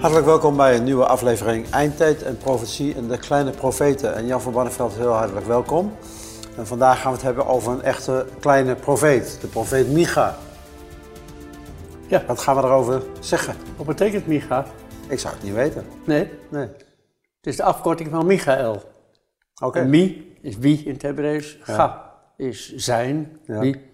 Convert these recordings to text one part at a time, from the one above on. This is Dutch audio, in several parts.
Hartelijk welkom bij een nieuwe aflevering Eindtijd en Profetie en de Kleine Profeten. En Jan van Barneveld, heel hartelijk welkom. En vandaag gaan we het hebben over een echte kleine profeet, de profeet Micha. Ja. Wat gaan we erover zeggen? Wat betekent Micha? Ik zou het niet weten. Nee, Nee. het is de afkorting van Michael. Oké. En Mi is wie in het Hebreeuws. Ga is zijn, Ja. wie.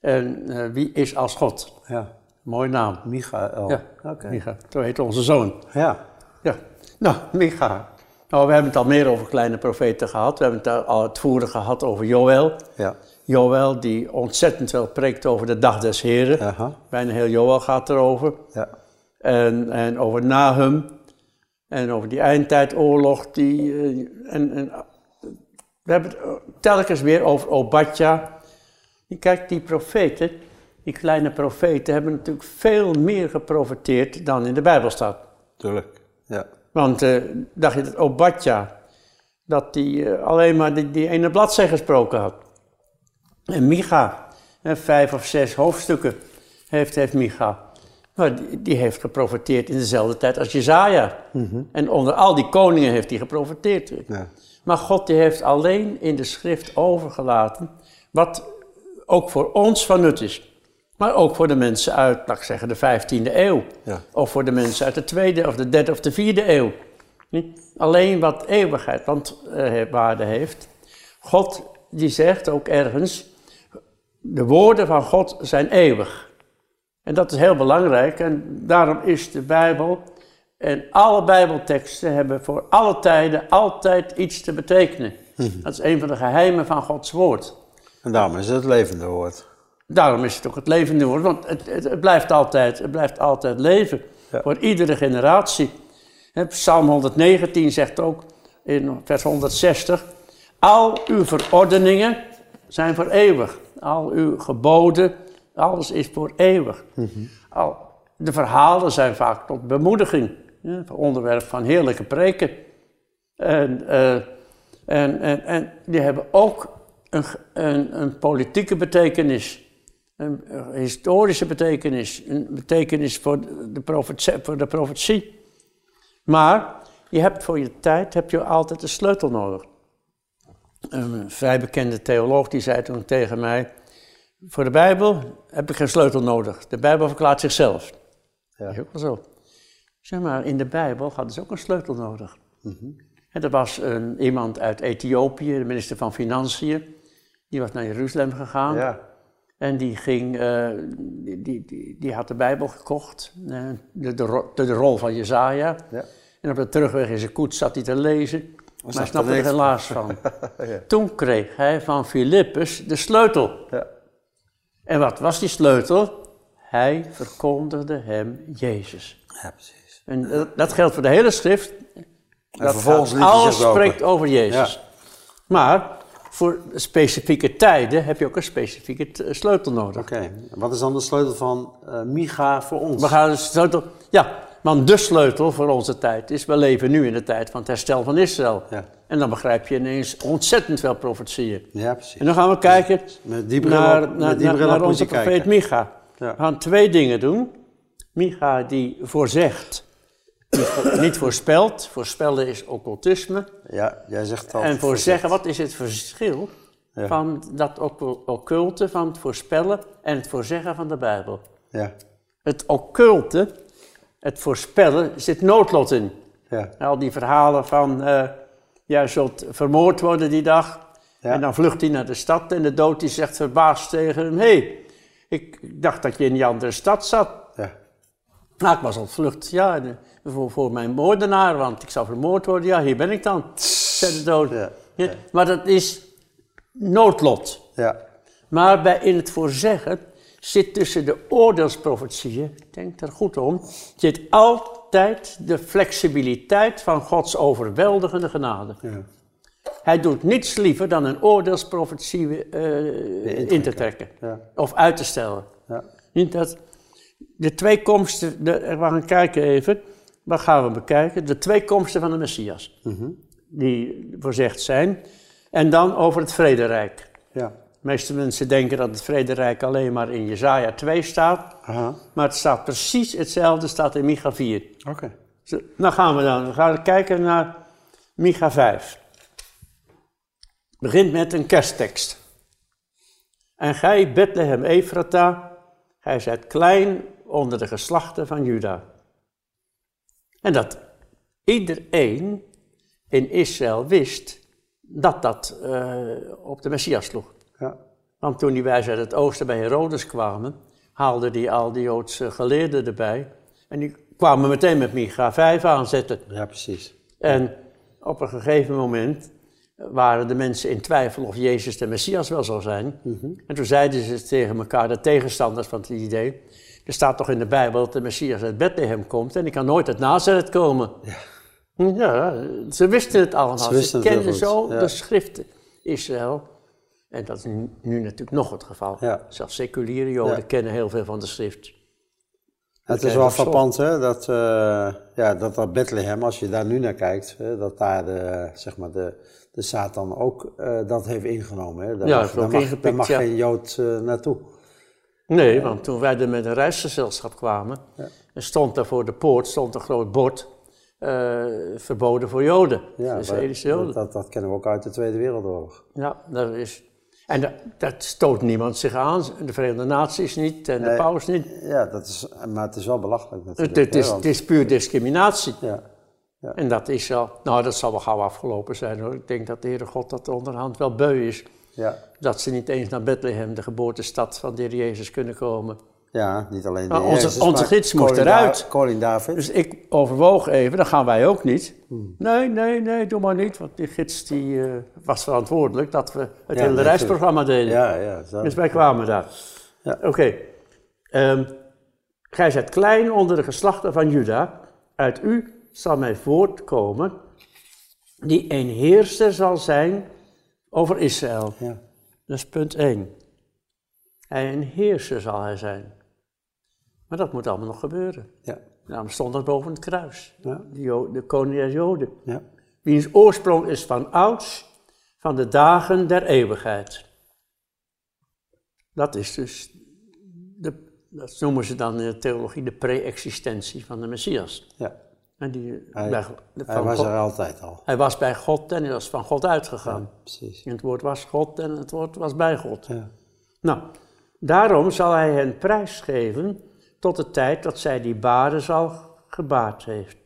En eh, wie is als God. Ja. Mooie naam. Michael. Ja, Oké. Micha. Zo heet onze zoon. Ja. Ja, nou, Micha. Nou, we hebben het al meer over kleine profeten gehad. We hebben het al uitvoerig gehad over Joël. Ja. Joël die ontzettend veel preekt over de dag des Heren. Aha. Bijna heel Joël gaat erover. Ja. En, en over Nahum. En over die eindtijdoorlog. Die, eh, en, en, we hebben het eh, telkens weer over Obadja. Kijk, die profeten, die kleine profeten, hebben natuurlijk veel meer geprofeteerd dan in de Bijbel staat. Tuurlijk. Ja. Want eh, dacht je dat Obadja, dat die eh, alleen maar die, die ene bladzij gesproken had. En Micha, vijf of zes hoofdstukken heeft, heeft Micha. Maar die, die heeft geprofeteerd in dezelfde tijd als Jezaja. En onder al die koningen heeft hij geprofeteerd. Ja. Maar God die heeft alleen in de schrift overgelaten wat ook voor ons van nut is. Maar ook voor de mensen uit, laat ik zeggen, de 15e eeuw. Ja. Of voor de mensen uit de tweede of de derde of de vierde eeuw. Niet? Alleen wat eeuwigheid want, eh, waarde heeft. God die zegt ook ergens, de woorden van God zijn eeuwig. En dat is heel belangrijk en daarom is de Bijbel en alle Bijbelteksten hebben voor alle tijden altijd iets te betekenen. Dat is een van de geheimen van Gods woord. En daarom is het het levende woord. Daarom is het ook het levende woord, want het, het, het blijft, altijd, het blijft altijd leven. Ja. Voor iedere generatie. Hè, Psalm 119 zegt ook in vers 160: Al uw verordeningen zijn voor eeuwig. Al uw geboden, alles is voor eeuwig. Al, de verhalen zijn vaak tot bemoediging. voor onderwerp van heerlijke preken. En, eh, en, en, en die hebben ook een, een, een politieke betekenis, een, eh, historische betekenis, een betekenis voor de, profetie, voor de profetie. Maar je hebt voor je tijd heb je altijd een sleutel nodig. Een vrij bekende theoloog die zei toen tegen mij, voor de Bijbel heb ik geen sleutel nodig. De Bijbel verklaart zichzelf. Ja. Dat is ook wel zo. Zeg maar, in de Bijbel hadden ze ook een sleutel nodig. En er was een, iemand uit Ethiopië, de minister van Financiën, die was naar Jeruzalem gegaan. Ja. En die, ging, eh, die, die, die, die had de Bijbel gekocht, eh, de, de, de, rol van Jezaja. Ja. En op de terugweg in zijn koets zat hij te lezen, maar hij snapte er laars van. Ja. Toen kreeg hij van Filippus de sleutel. Ja. En wat was die sleutel? Hij verkondigde hem Jezus. Ja, precies. En dat, dat geldt voor de hele schrift. Dat vervolgens alles spreekt over Jezus. Maar voor specifieke tijden heb je ook een specifieke t- sleutel nodig. Oké. Wat is dan de sleutel van eh, Micha voor ons? We gaan de sleutel. Ja, want de sleutel voor onze tijd is: we leven nu in de tijd van het herstel van Israël. Ja. En dan begrijp je ineens ontzettend veel profetieën. Ja, precies. En dan gaan we kijken Met die bril naar, naar, met die naar, bril onze profeet. Micha. Ja. We gaan twee dingen doen. Micha die voorzegt, niet, voor- niet voorspelt. Voorspellen is occultisme. Ja, jij zegt al. En voorzeggen, wat is het verschil Ja. van dat occu- occulte, van het voorspellen en het voorzeggen van de Bijbel? Ja, Het occulte, het voorspellen, zit noodlot in. ja, Al die verhalen van, eh jij zult vermoord worden die dag. Ja. En dan vlucht hij naar de stad en de dood die zegt verbaasd tegen hem... Hé, hey, ik dacht dat je in die andere stad zat. ja. Nou, ik was op vlucht, ja, de- voor, voor mijn moordenaar, want ik zou vermoord worden. Ja, hier ben ik dan, zei de dood. Ja, Ja, Maar dat is noodlot. ja. Maar bij in het voorzeggen zit tussen de oordeelsprofetieën, denk er goed om, zit altijd de flexibiliteit van Gods overweldigende genade. Ja. Hij doet niets liever dan een oordeelsprofetie eh, in te trekken Ja. of uit te stellen. Ja. Dat de twee komsten, de, we gaan kijken even, wat gaan we bekijken? De twee komsten van de Messias, die voorzegd zijn. En dan over het vrederijk. Ja. De meeste mensen denken dat het vrederijk alleen maar in Jezaja 2 staat. Aha. Maar het staat precies hetzelfde, staat in Micha 4. Oké. Dan gaan we dan. We gaan kijken naar Micha 5. Begint met een kersttekst. En gij, Bethlehem Efrata, gij zijt klein onder de geslachten van Juda. En dat iedereen in Israël wist dat dat eh, op de Messias sloeg. Ja. Want toen die wijzen uit het oosten bij Herodes kwamen, haalden die al die Joodse geleerden erbij. En die kwamen meteen met Micha 5 aanzetten. ja, precies. En op een gegeven moment waren de mensen in twijfel of Jezus de Messias wel zou zijn. En toen zeiden ze tegen elkaar, de tegenstanders van het idee, er staat toch in de Bijbel dat de Messias uit Bethlehem komt en die kan nooit uit Nazareth komen. Ja, ze wisten het allemaal. Ze, heel kenden zo ja. de schriften Israël. En dat is nu, nu natuurlijk nog het geval. Ja. Zelfs seculiere Joden Ja. kennen heel veel van de schrift. Het is wel frappant hè, dat, eh, ja, dat dat Bethlehem, als je daar nu naar kijkt, hè, dat daar de, zeg maar de, de Satan ook eh, dat heeft ingenomen. Hè. Daar Ja, mag, heeft daar ook mag, ingepikt, daar mag ja. geen Jood eh, naartoe. Nee, want toen wij er met een reisgezelschap kwamen, stond daar voor de poort stond een groot bord, eh, verboden voor Joden, Ja, Israëlische Joden. dat, dat kennen we ook uit de Tweede Wereldoorlog. Ja, dat is, en dat, dat stoot niemand zich aan, de Verenigde Naties niet en de paus niet. Ja, dat is, maar het is wel belachelijk Het, natuurlijk. het, is, hè, het is puur discriminatie. ja, En dat is al, nou dat zal wel gauw afgelopen zijn hoor. Ik denk dat de Heere God dat onderhand wel beu is. Ja, Dat ze niet eens naar Bethlehem, de geboortestad van de Heer Jezus, kunnen komen. ja, niet alleen de Maar onze- Jezus, onze gids moest eruit. Koning David. Dus ik overwoog even, dan gaan wij ook niet. Hmm. Nee, nee, nee, doe maar niet. Want die gids die, eh, was verantwoordelijk dat we het hele reisprogramma deden. ja, ja, zo. Dus wij kwamen daar. Ja. Oké. Ehm, Gij zijt klein onder de geslachten van Juda. Uit u zal mij voortkomen, die een heerser zal zijn over Israël. ja, Dat is punt 1. Hij een heerser zal hij zijn. Maar dat moet allemaal nog gebeuren. ja, Daarom stond dat boven het kruis. Ja. De, de koning der Joden. ja, Wiens oorsprong is van ouds, van de dagen der eeuwigheid. Dat is dus, de, dat noemen ze dan in de theologie de pre-existentie van de Messias. ja. En die, Hij- bij, was God- er altijd al. hij was bij God en hij was van God uitgegaan. Precies. En het woord was God en het woord was bij God. Ja, Nou, daarom zal hij hen prijsgeven tot de tijd dat zij die baren zal gebaard heeft.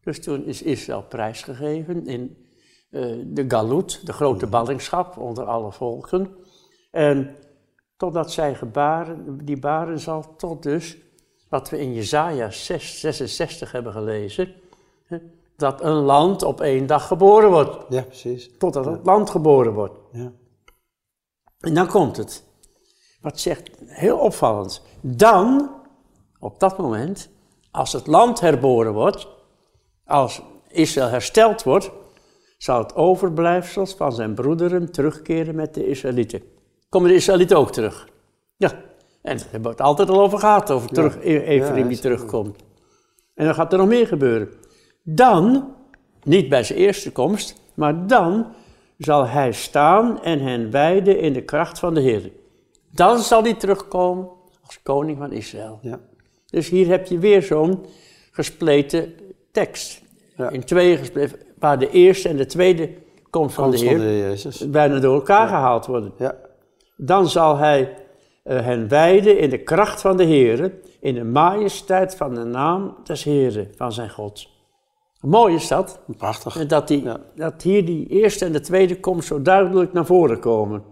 Dus toen is Israël prijsgegeven in eh, de Galut, de grote ballingschap onder alle volken. En totdat zij gebaren, die baren zal, tot dus, wat we in Jezaja 6, 66 hebben gelezen, hè, dat een land op één dag geboren wordt. ja precies. Totdat het land geboren wordt. Ja, En dan komt het. Wat zegt, heel opvallend. Dan, op dat moment, als het land herboren wordt, als Israël hersteld wordt, zal het overblijfsels van zijn broederen terugkeren met de Israëlieten. Komen de Israëlieten ook terug? Ja, en daar hebben we het altijd al over gehad, over terug, E- Ephraim die terugkomt. En dan gaat er nog meer gebeuren. Dan, niet bij zijn eerste komst, maar dan zal hij staan en hen wijden in de kracht van de Heer. Dan zal hij terugkomen als koning van Israël. ja, Dus hier heb je weer zo'n gespleten tekst. Ja. In tweeën gespleten, waar de eerste en de tweede komst van de van Heer de Jezus. bijna door elkaar gehaald worden. Ja, Dan zal hij hen wijden in de kracht van de Heer, in de majesteit van de naam des Heeren, van zijn God. Mooi is dat. prachtig. En dat, die, Ja. dat hier die eerste en de tweede komst zo duidelijk naar voren komen.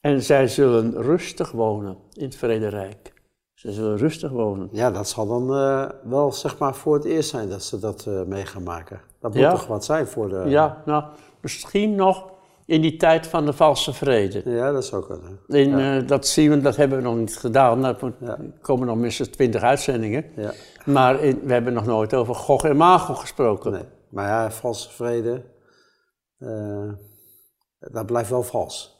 En zij zullen rustig wonen in het Vrederijk. Ze zullen rustig wonen. Ja, dat zal dan eh, wel zeg maar voor het eerst zijn dat ze dat eh, mee gaan maken. Dat moet Ja. toch wat zijn voor de... Ja, nou, misschien nog in die tijd van de valse vrede. Ja, dat zou kunnen. In, eh, dat zien we, dat hebben we nog niet gedaan. Daar moet- Ja. komen nog minstens twintig uitzendingen. Ja. Maar in- we hebben nog nooit over Gog en Magog gesproken. Nee. Maar ja, valse vrede, eh, dat blijft wel vals.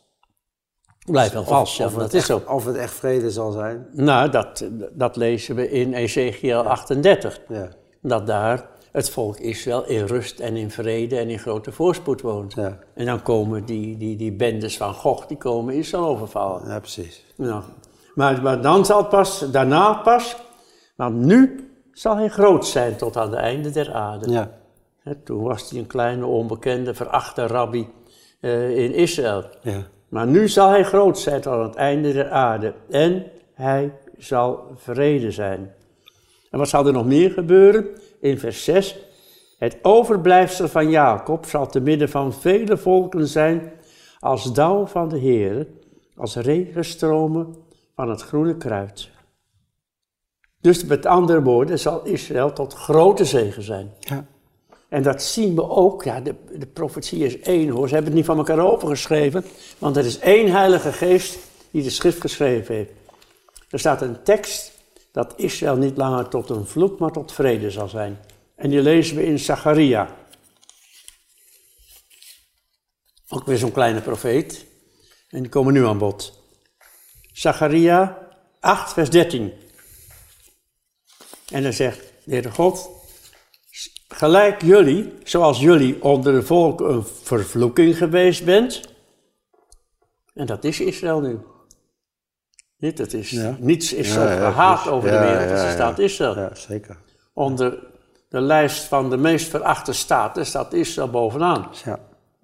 Blijft wel vals, of, dat het is of het echt vrede zal zijn. Nou, dat, dat lezen we in Ezekiel 38. Ja, Dat daar het volk Israël in rust en in vrede en in grote voorspoed woont. ja, En dan komen die, die, die bendes van Gog, die komen Israël overvallen. ja precies. Nou, maar, maar dan zal het pas, daarna pas, want nu zal hij groot zijn tot aan de einde der aarde. Ja. Toen was hij een kleine, onbekende, verachte rabbi eh, in Israël. Ja. Maar nu zal hij groot zijn tot aan het einde der aarde. En hij zal vrede zijn. En wat zal er nog meer gebeuren? In vers 6. Het overblijfsel van Jacob zal te midden van vele volken zijn als dauw van de Heer, als regenstromen van het groene kruid. Dus met andere woorden zal Israël tot grote zegen zijn. Ja. En dat zien we ook, ja, de, de profetie is één hoor, ze hebben het niet van elkaar overgeschreven, want er is één heilige geest die de schrift geschreven heeft. Er staat een tekst dat Israël niet langer tot een vloek, maar tot vrede zal zijn. En die lezen we in Zacharia. Ook weer zo'n kleine profeet. En die komen nu aan bod. Zacharia 8, vers 13. En dan zegt de Heere God, gelijk jullie, zoals jullie onder de volk een vervloeking geweest bent. En dat is Israël nu. Niet, dat is, Ja. Niets is zo gehaat over de wereld als de staat Israël. ja, zeker. Onder de lijst van de meest verachte staten staat Israël bovenaan. Ja.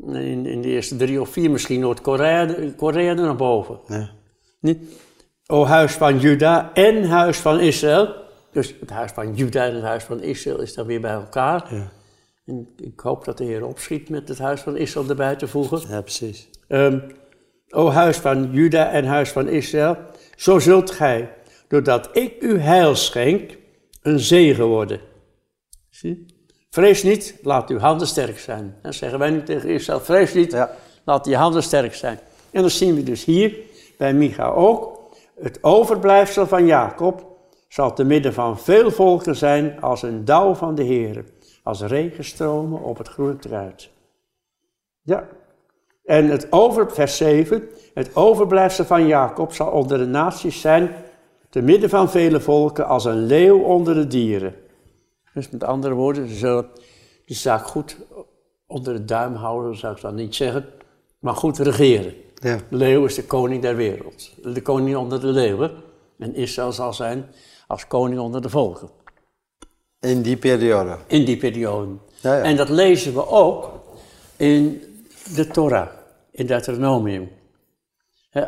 In, in de eerste drie of vier misschien Noord-Korea Korea er naar boven. Ja. Niet? O huis van Juda en huis van Israël. Dus het huis van Juda en het huis van Israël is dan weer bij elkaar. Ja. En ik hoop dat de Heer opschiet met het huis van Israël erbij te voegen. ja, precies. Ehm, o huis van Juda en huis van Israël, zo zult gij, doordat ik u heil schenk, een zegen worden. Zie? Vrees niet, laat uw handen sterk zijn. Dan zeggen wij nu tegen Israël, vrees niet, Ja. laat die handen sterk zijn. En dan zien we dus hier, bij Micha ook, het overblijfsel van Jacob zal te midden van veel volken zijn als een dauw van de Heer, als regenstromen op het groene kruid. Ja, en het over, vers 7, het overblijfsel van Jacob zal onder de naties zijn, te midden van vele volken, als een leeuw onder de dieren. Dus met andere woorden, ze zullen de zaak goed onder de duim houden, zou ik dan niet zeggen, maar goed regeren. Ja. De leeuw is de koning der wereld, de koning onder de leeuwen. En Israël zal zijn als koning onder de volken In die periode. in die periode. Ja, ja. En dat lezen we ook in de Torah, in Deuteronomium.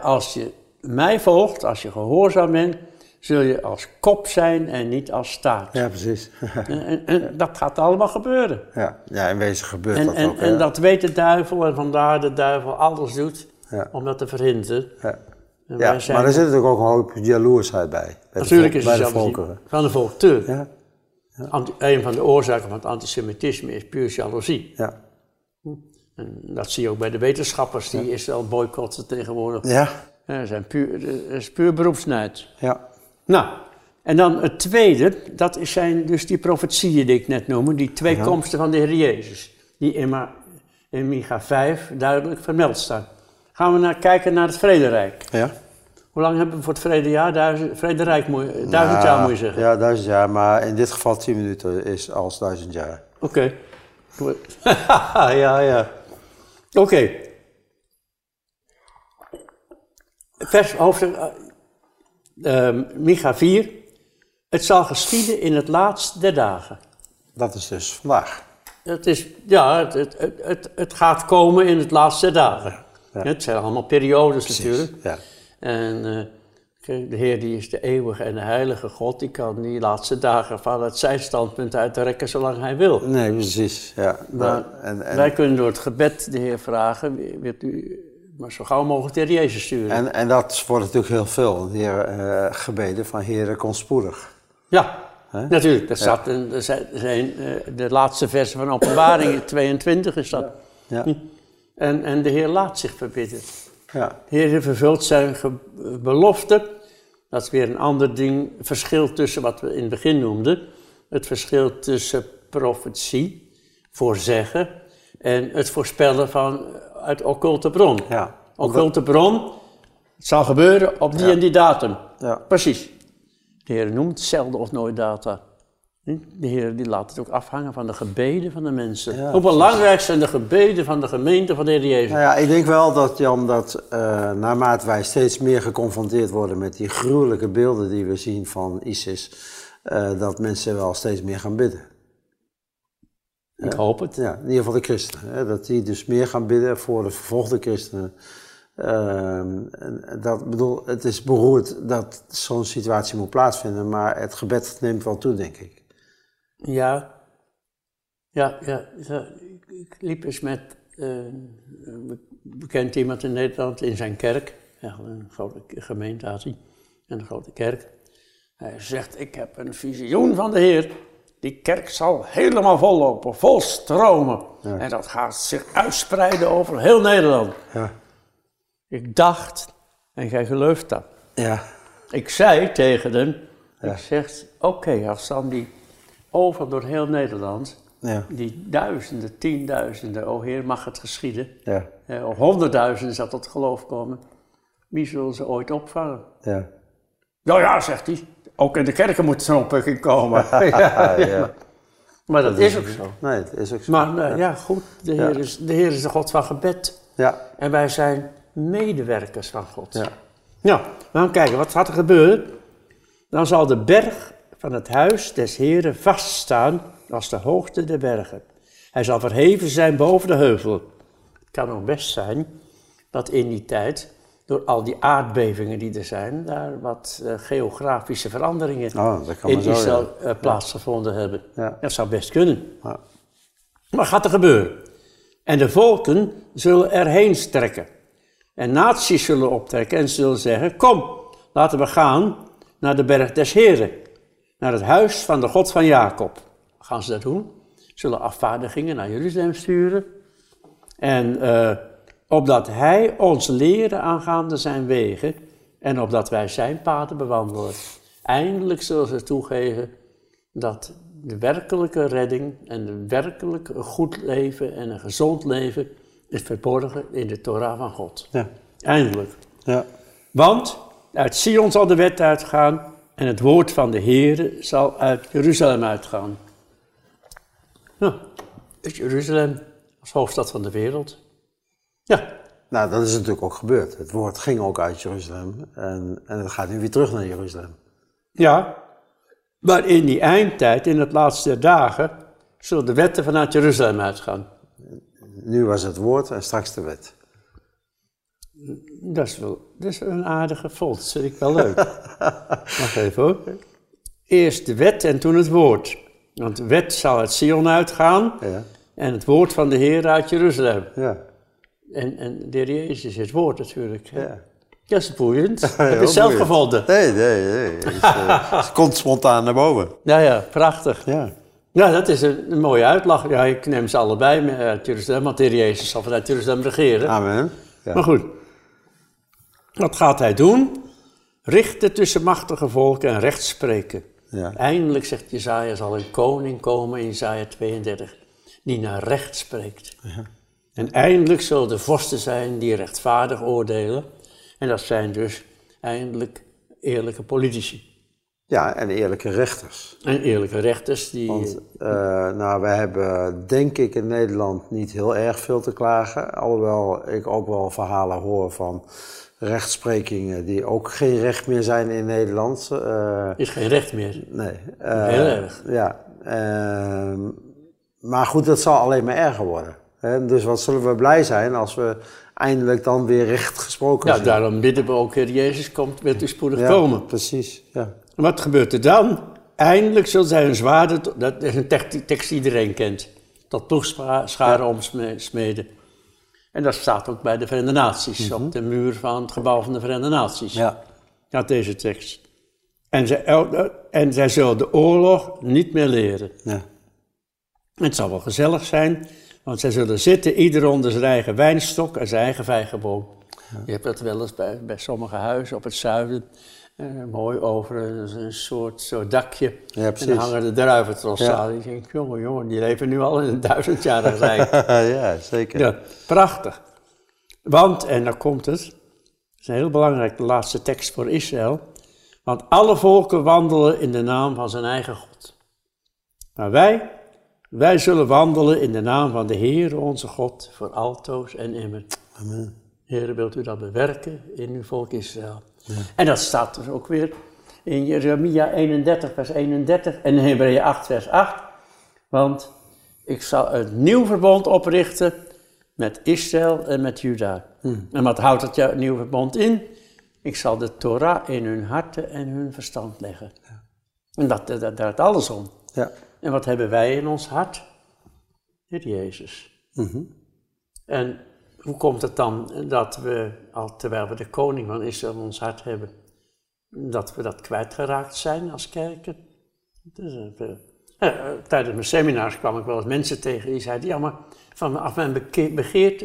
Als je mij volgt, als je gehoorzaam bent, zul je als kop zijn en niet als staart. Ja, precies. En, en- dat gaat allemaal gebeuren. ja. ja, in wezen gebeurt En, dat en, ook. en ja. dat weet de duivel en vandaar de duivel alles doet Ja. om dat te verhinderen. Ja. Ja, zijn- maar er zit natuurlijk ook een hoop jaloersheid bij. bij de Natuurlijk vol- is bij het de volkeren. van de volktuur. Ja, een van de oorzaken van het antisemitisme is puur jaloezie. ja. En dat zie je ook bij de wetenschappers die Israël boycotten tegenwoordig. Ja, Ja, dat, zijn puur, dat is puur beroepsnijd. ja. Nou, en dan het tweede, dat zijn dus die profetieën die ik net noemde, die twee komsten van de Heer Jezus, die in, Ma, in Micha 5 duidelijk vermeld staan. Gaan we naar, kijken naar het vrederijk. ja. Hoe lang hebben we voor het vredejaar? Duizend, vrederijk duizend Ja, jaar moet je zeggen. Ja, duizend jaar, maar in dit geval tien minuten is als duizend jaar. Oké. Ja, ja. Oké. Vers hoofdstuk eh, ehm, Micha 4. Het zal geschieden in het laatst der dagen. Dat is dus vandaag. Het is, ja, het, het, het, het, gaat komen in het laatste der dagen. Ja. Het zijn allemaal periodes Precies. natuurlijk. Ja. En eh, kijk, de Heer die is de eeuwige en de heilige God. Die kan die laatste dagen vanuit zijn standpunt uitrekken zolang hij wil. Nee, precies. Ja. Maar en, en, Wij kunnen door het gebed de Heer vragen, wilt u maar zo gauw mogelijk Heer Jezus sturen. en, en dat wordt natuurlijk heel veel. De heer, eh, gebeden van Heer, kom spoedig. ja, natuurlijk. Dat staat, in- er zijn, eh, de laatste versen van Openbaring 22 is dat. Ja. En, en de Heer laat zich verbidden. Ja. De Heer vervult zijn belofte. Dat is weer een ander ding, verschil tussen wat we in het begin noemden. Het verschil tussen profetie, voorzeggen, en het voorspellen van uit occulte bron. Ja. Occulte bron, het zal gebeuren op die en die datum. Ja. Precies. De Heer noemt zelden of nooit data. De Heer die laat het ook afhangen van de gebeden van de mensen. Ja, Hoe belangrijk zijn de gebeden van de gemeente van de Heer Jezus? Nou ja, ik denk wel dat Jan, dat eh, naarmate wij steeds meer geconfronteerd worden met die gruwelijke beelden die we zien van ISIS, eh, dat mensen wel steeds meer gaan bidden. Ik hoop het. Ja, in ieder geval de christenen. Hè, dat die dus meer gaan bidden voor de vervolgde christenen. En dat bedoel, het is beroerd dat zo'n situatie moet plaatsvinden, maar het gebed neemt wel toe, denk ik. Ja, ja, ja. Ik, liep eens met eh, een bekend iemand in Nederland in zijn kerk. Ja, een grote gemeente had hij, en een grote kerk. Hij zegt, ik heb een visioen van de Heer. Die kerk zal helemaal vollopen, vol stromen. Ja. En dat gaat zich uitspreiden over heel Nederland. Ja. Ik dacht, en jij gelooft dat. Ja. Ik zei tegen hem, ik zeg, oké, als dan die over door heel Nederland, Ja. die duizenden, tienduizenden, o Heer, mag het geschieden, Ja. eh, of honderdduizenden zal tot geloof komen, wie zullen ze ooit opvangen? Ja. Nou ja, zegt hij, ook in de kerken moet zo'n opwekking komen. ja, Ja. Maar dat is ook zo. Nee, is ook zo. Maar nou, ja, goed, de Heer, is, de Heer is de God van gebed. Ja. En wij zijn medewerkers van God. Ja. Nou, we gaan kijken, wat gaat er gebeuren? Dan zal de berg van het huis des Heren vaststaan als de hoogte der bergen. Hij zal verheven zijn boven de heuvel. Het kan ook best zijn dat in die tijd, door al die aardbevingen die er zijn, daar wat eh, geografische veranderingen Oh, kan in maar zo, eh, plaatsgevonden hebben. Ja. Dat zou best kunnen. Maar gaat er gebeuren? En de volken zullen erheen strekken. En naties zullen optrekken en zullen zeggen: Kom, laten we gaan naar de berg des Heren, naar het huis van de God van Jacob. Gaan ze dat doen? Zullen afvaardigingen naar Jeruzalem sturen. En eh, opdat hij ons leren aangaande zijn wegen en opdat wij zijn paden bewandelen. Eindelijk zullen ze toegeven dat de werkelijke redding en een werkelijk goed leven en een gezond leven is verborgen in de Torah van God. Ja. Eindelijk. Ja. Want uit Sion zal de wet uitgaan en het woord van de Heere zal uit Jeruzalem uitgaan. Nou, is Jeruzalem als hoofdstad van de wereld? Ja, Nou, dat is natuurlijk ook gebeurd. Het woord ging ook uit Jeruzalem en, en het gaat nu weer terug naar Jeruzalem. ja. Maar in die eindtijd, in het laatste der dagen, zullen de wetten vanuit Jeruzalem uitgaan. Nu was het woord en straks de wet. Dat is wel dat is een aardige fold, dat vind ik wel leuk. Wacht even hoor. Eerst de wet en toen het woord. Want de wet zal uit Sion uitgaan Ja. en het woord van de Heer uit Jeruzalem. Ja. En, en de Heer Jezus is het woord natuurlijk. ja. Dat is boeiend. Heb je het zelf boeiend. gevonden? Nee, nee, nee. Het, is, eh, het komt spontaan naar boven. Ja, ja, prachtig. Ja. Ja, dat is een, een mooie uitlag. Ja, ik neem ze allebei uit Jeruzalem, want de Heer Jezus zal vanuit Jeruzalem regeren. Amen. Ja. Maar goed, wat gaat hij doen? Richten tussen machtige volken en recht spreken. Ja. Eindelijk, zegt Jezaja, zal een koning komen in Jezaja 32, die naar recht spreekt. En eindelijk zullen de vorsten zijn die rechtvaardig oordelen. En dat zijn dus eindelijk eerlijke politici. ja, en eerlijke rechters. En eerlijke rechters die... Want eh, nou, wij hebben denk ik in Nederland niet heel erg veel te klagen. Alhoewel ik ook wel verhalen hoor van rechtsprekingen die ook geen recht meer zijn in Nederland. Eh, is geen recht meer. nee. eh, Heel erg. Ja. ehm, maar goed, dat zal alleen maar erger worden. Hè? Dus wat zullen we blij zijn als we eindelijk dan weer recht gesproken Ja, zien. daarom bidden we ook, Heer Jezus, komt, wilt u spoedig Ja, komen. precies. Ja. En wat gebeurt er dan? Eindelijk zullen zij hun zwaarden, dat is een tek- tekst die iedereen kent, tot ploegscharen omsmeden. En dat staat ook bij de Verenigde Naties, op de muur van het gebouw van de Verenigde Naties. Ja. Gaat deze tekst. En zij, en zij zullen de oorlog niet meer leren. Ja. Het zal wel gezellig zijn, want zij zullen zitten, ieder onder zijn eigen wijnstok en zijn eigen vijgenboom. Je hebt dat wel eens bij, bij sommige huizen op het zuiden, eh, mooi over een, een soort, soort dakje. Ja, en dan hangen de druiventrossen Ja. aan. Ik denk, jongen, jongen, die leven nu al in een duizendjarig rijk. ja, zeker. Ja, prachtig. Want, en dan komt het, dat is een heel belangrijk, de laatste tekst voor Israël. Want alle volken wandelen in de naam van zijn eigen God. Maar wij, wij zullen wandelen in de naam van de Heer onze God voor altoos en immer. Amen. Heer, wilt u dat bewerken in uw volk Israël? En dat staat dus ook weer in Jeremia 31, vers 31 en Hebreeën 8, vers 8. Want ik zal een nieuw verbond oprichten met Israël en met Juda. En wat houdt het nieuwe verbond in? Ik zal de Torah in hun harten en hun verstand leggen. En dat, dat, daar gaat alles om. Ja. En wat hebben wij in ons hart? Heer Jezus. En hoe komt het dan dat we, al terwijl we de koning van Israël in ons hart hebben, dat we dat kwijtgeraakt zijn als kerken? Dus, eh, tijdens mijn seminars kwam ik wel eens mensen tegen die zeiden, ja maar vanaf mijn, begeert,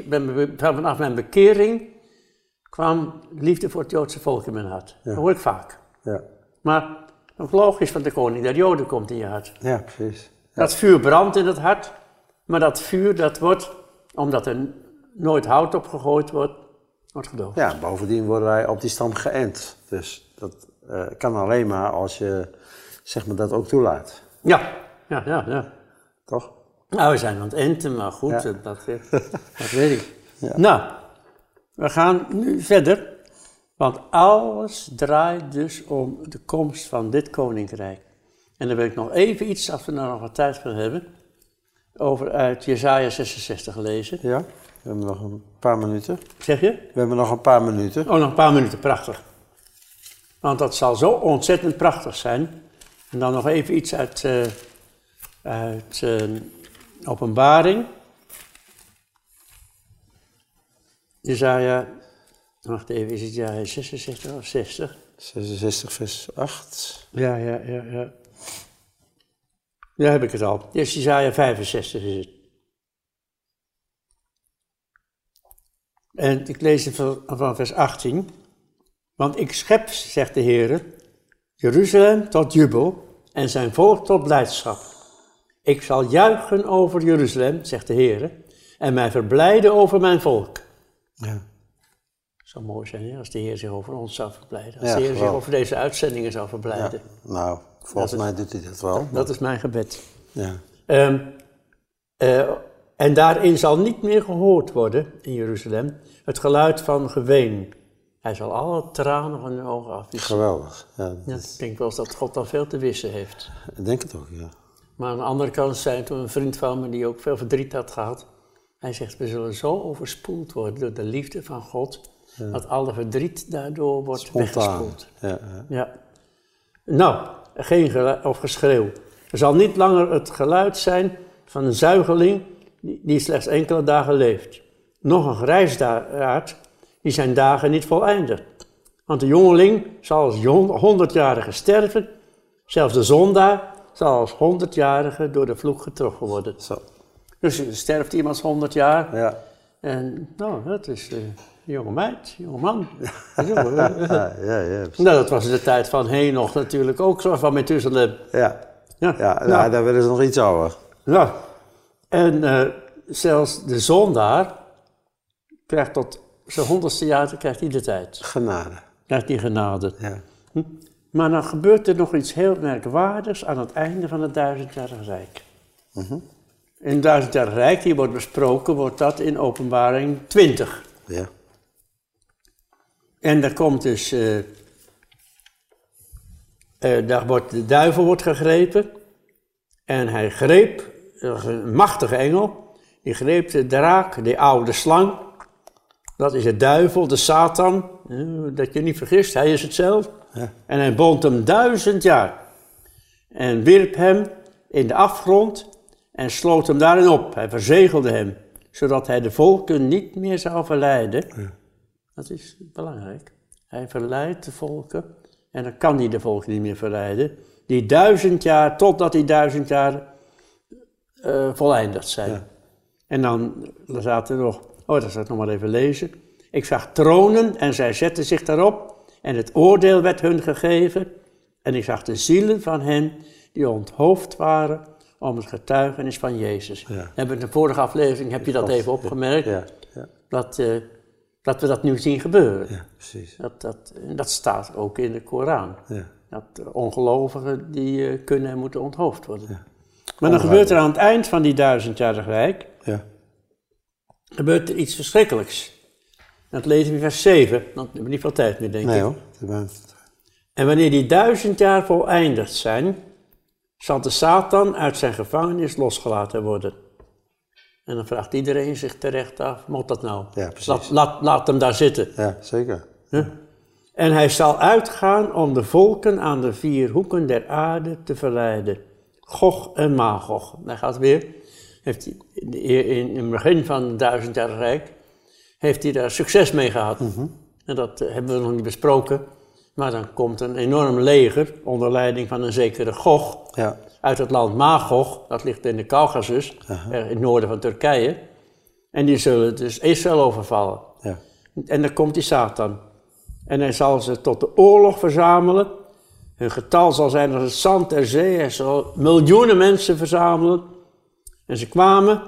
vanaf mijn bekering kwam liefde voor het Joodse volk in mijn hart. Dat hoor ik vaak. Ja. Maar ook logisch, want de koning der Joden komt in je hart. ja, precies. Dat vuur brandt in het hart, maar dat vuur dat wordt, omdat er nooit hout op gegooid wordt, wordt gedoofd. Ja, bovendien worden wij op die stam geënt. Dus dat eh, kan alleen maar als je zeg maar, dat ook toelaat. Ja, ja, ja. ja. Toch? Nou, we zijn aan het enten, maar goed, Ja. eh, dat, eh, dat weet ik. Nou, we gaan nu verder, want alles draait dus om de komst van dit koninkrijk. En dan wil ik nog even iets, als we er nog wat tijd voor hebben, over uit Jesaja 66 lezen. Ja. We hebben nog een paar minuten. Zeg je? We hebben nog een paar minuten. Oh, nog een paar minuten, prachtig. Want dat zal zo ontzettend prachtig zijn. En dan nog even iets uit, eh, uit eh, openbaring. Jezaja, wacht even, is het Jezaja 66 of 60? 66 vers 8. Ja, ja, ja, ja. Daar heb ik het al. Dit is Jezaja 65 is het. En ik lees het van, van vers 18. Want ik schep, zegt de Heer, Jeruzalem tot jubel en zijn volk tot blijdschap. Ik zal juichen over Jeruzalem, zegt de Heer, en mij verblijden over mijn volk. Ja. zou mooi zijn hè, als de Heer zich over ons zou verblijden. Als Ja, de Heer zich over deze uitzendingen zou verblijden. Nou, volgens Dat is- mij doet hij dat wel. Dat is mijn gebed. Ja. Ehm, eh, en daarin zal niet meer gehoord worden in Jeruzalem het geluid van geween. Hij zal alle tranen van hun ogen afwissen. Geweldig. Ja, Ja, ik denk wel eens dat God dan veel te wissen heeft. Ik denk het ook, ja. Maar aan de andere kant zei toen een vriend van me die ook veel verdriet had gehad. Hij zegt, we zullen zo overspoeld worden door de liefde van God, dat alle verdriet daardoor wordt Spontaan. weggespoeld. Ja, ja. Ja. Nou, geen of geschreeuw. Er zal niet langer het geluid zijn van een zuigeling die, slechts enkele dagen leeft. Nog een grijsdaard die zijn dagen niet voleindigt. Want de jongeling zal als honderdjarige sterven, zelfs de zondaar zal als honderdjarige door de vloek getrokken worden. Zo. Dus er sterft iemand als honderd jaar Ja. en nou, dat is een jonge meid, jonge man. Ja, ja, ja. nou, dat was in de tijd van Henoch natuurlijk ook zo, van Methuselem. Ja, Ja, ja nou, nou, daar willen ze nog iets over. nou. En eh, zelfs de zondaar krijgt tot zijn honderdste jaar krijgt hij de tijd. Genade. Krijgt hij genade. Ja. Maar dan gebeurt er nog iets heel merkwaardigs aan het einde van het duizendjarig rijk. In het duizendjarig rijk, die wordt besproken, wordt dat in openbaring 20. Ja. En daar komt dus, eh, daar wordt, de duivel wordt gegrepen. En hij greep, een machtige engel, die greep de draak, de oude slang. Dat is de duivel, de Satan. dat je niet vergist, hij is het zelf. Ja. En hij bond hem duizend jaar. En wierp hem in de afgrond en sloot hem daarin op. Hij verzegelde hem, zodat hij de volken niet meer zou verleiden. Dat is belangrijk. Hij verleidt de volken en dan kan hij de volken niet meer verleiden. Die duizend jaar, totdat die duizend jaar eh, voleindigd zijn. En dan staat er nog, oh dat zal ik nog maar even lezen. Ik zag tronen en zij zetten zich daarop en het oordeel werd hun gegeven. En ik zag de zielen van hen die onthoofd waren om het getuigenis van Jezus. Ja. Hebben in de vorige aflevering, heb je dat even opgemerkt? Ja, ja, dat, eh, dat we dat nu zien gebeuren. ja, precies. Dat, dat, en dat staat ook in de Koran. Ja. Dat eh, ongelovigen die eh, kunnen en moeten onthoofd worden. Maar dan gebeurt er aan het eind van die duizendjarig rijk, Ja. gebeurt er iets verschrikkelijks. Dat lezen we in vers 7, want we hebben niet veel tijd meer, denk Nee ik. hoor. En wanneer die duizend jaar voleindigd zijn, zal de Satan uit zijn gevangenis losgelaten worden. En dan vraagt iedereen zich terecht af, moet dat nou? Ja, laat, laat hem daar zitten. Ja, zeker. En hij zal uitgaan om de volken aan de vier hoeken der aarde te verleiden. Gog en Magog. Hij gaat weer, heeft hij in, het begin van het duizendjarig rijk, heeft hij daar succes mee gehad. En dat eh, hebben we nog niet besproken. Maar dan komt een enorm leger onder leiding van een zekere Gog Ja, uit het land Magog, dat ligt in de Caucasus, er in het noorden van Turkije. En die zullen dus Israël overvallen. ja, En dan komt die Satan. En hij zal ze tot de oorlog verzamelen. Hun getal zal zijn als het zand der zee. Hij zal miljoenen mensen verzamelen. En ze kwamen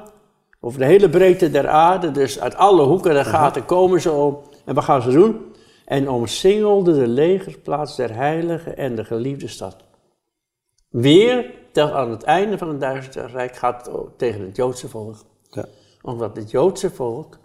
over de hele breedte der aarde, dus uit alle hoeken der gaten komen ze om. En wat gaan ze doen? En omsingelden de legerplaats der heilige en de geliefde stad. Weer, tel aan het einde van het duizendjarig rijk, gaat het tegen het Joodse volk ja, omdat het Joodse volk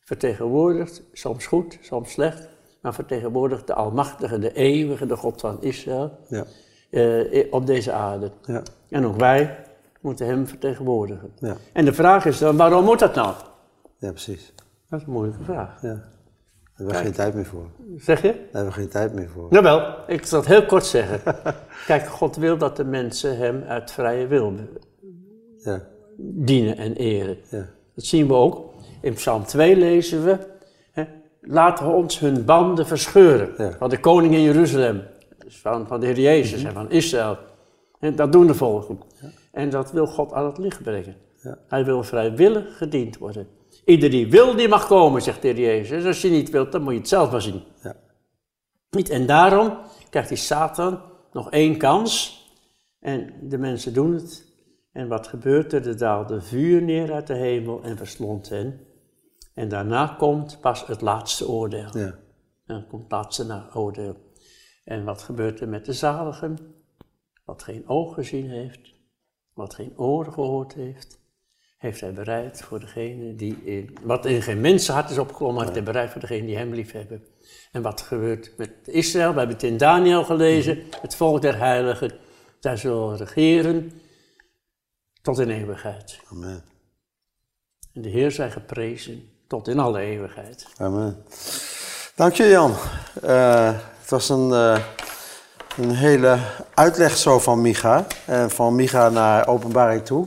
vertegenwoordigt, soms goed, soms slecht, maar vertegenwoordigt de Almachtige, de Eeuwige, de God van Israël ja, eh, op deze aarde. ja, En ook wij moeten Hem vertegenwoordigen. ja, En de vraag is dan, waarom moet dat nou? ja, precies. Dat is een moeilijke vraag. Ja. Daar hebben we geen tijd meer voor. Zeg je? Daar hebben we geen tijd meer voor. Jawel, ik zal het heel kort zeggen. Kijk, God wil dat de mensen Hem uit vrije wil Ja, dienen en eren. ja, Dat zien we ook. In Psalm 2 lezen we, laten we ons hun banden verscheuren. Ja. Van de koning in Jeruzalem, van, van de Heer Jezus en van Israël. En dat doen de volken. En dat wil God aan het licht brengen. Ja. Hij wil vrijwillig gediend worden. Ieder die wil, die mag komen, zegt de Heer Jezus. Als je niet wilt, dan moet je het zelf maar zien. ja, Niet? En daarom krijgt die Satan nog één kans. En de mensen doen het. En wat gebeurt er? Er daalde vuur neer uit de hemel en verslond hen. En daarna komt pas het laatste oordeel. ja, En dan komt het laatste oordeel. En wat gebeurt er met de zaligen? Wat geen oog gezien heeft, wat geen oor gehoord heeft, heeft hij bereid voor degene die in, wat in geen mensenhart is opgeklommen, heeft hij bereid voor degene die hem lief hebben. En wat gebeurt met Israël? We hebben het in Daniel gelezen, het volk der heiligen, zij zullen regeren tot in eeuwigheid. amen. En de Heer zij geprezen tot in alle eeuwigheid. Amen. Dank je Jan. Eh, het was een, eh, een hele uitleg zo van Micha. En van Micha naar openbaring toe.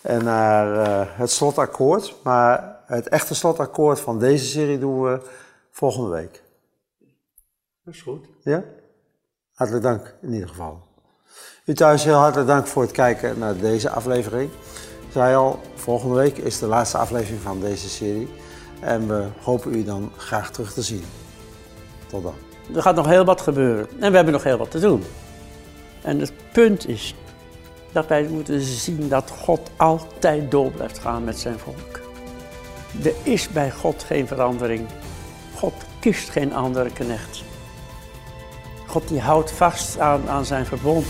En naar eh, het slotakkoord. Maar het echte slotakkoord van deze serie doen we volgende week. Dat is goed. Ja? Hartelijk dank in ieder geval. U thuis heel hartelijk dank voor het kijken naar deze aflevering. Ik zei al, volgende week is de laatste aflevering van deze serie. En we hopen u dan graag terug te zien. Tot dan. Er gaat nog heel wat gebeuren. En we hebben nog heel wat te doen. En het punt is dat wij moeten zien dat God altijd door blijft gaan met zijn volk. Er is bij God geen verandering. God kiest geen andere knecht. God die houdt vast aan, aan zijn verbond.